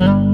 Mm-hmm.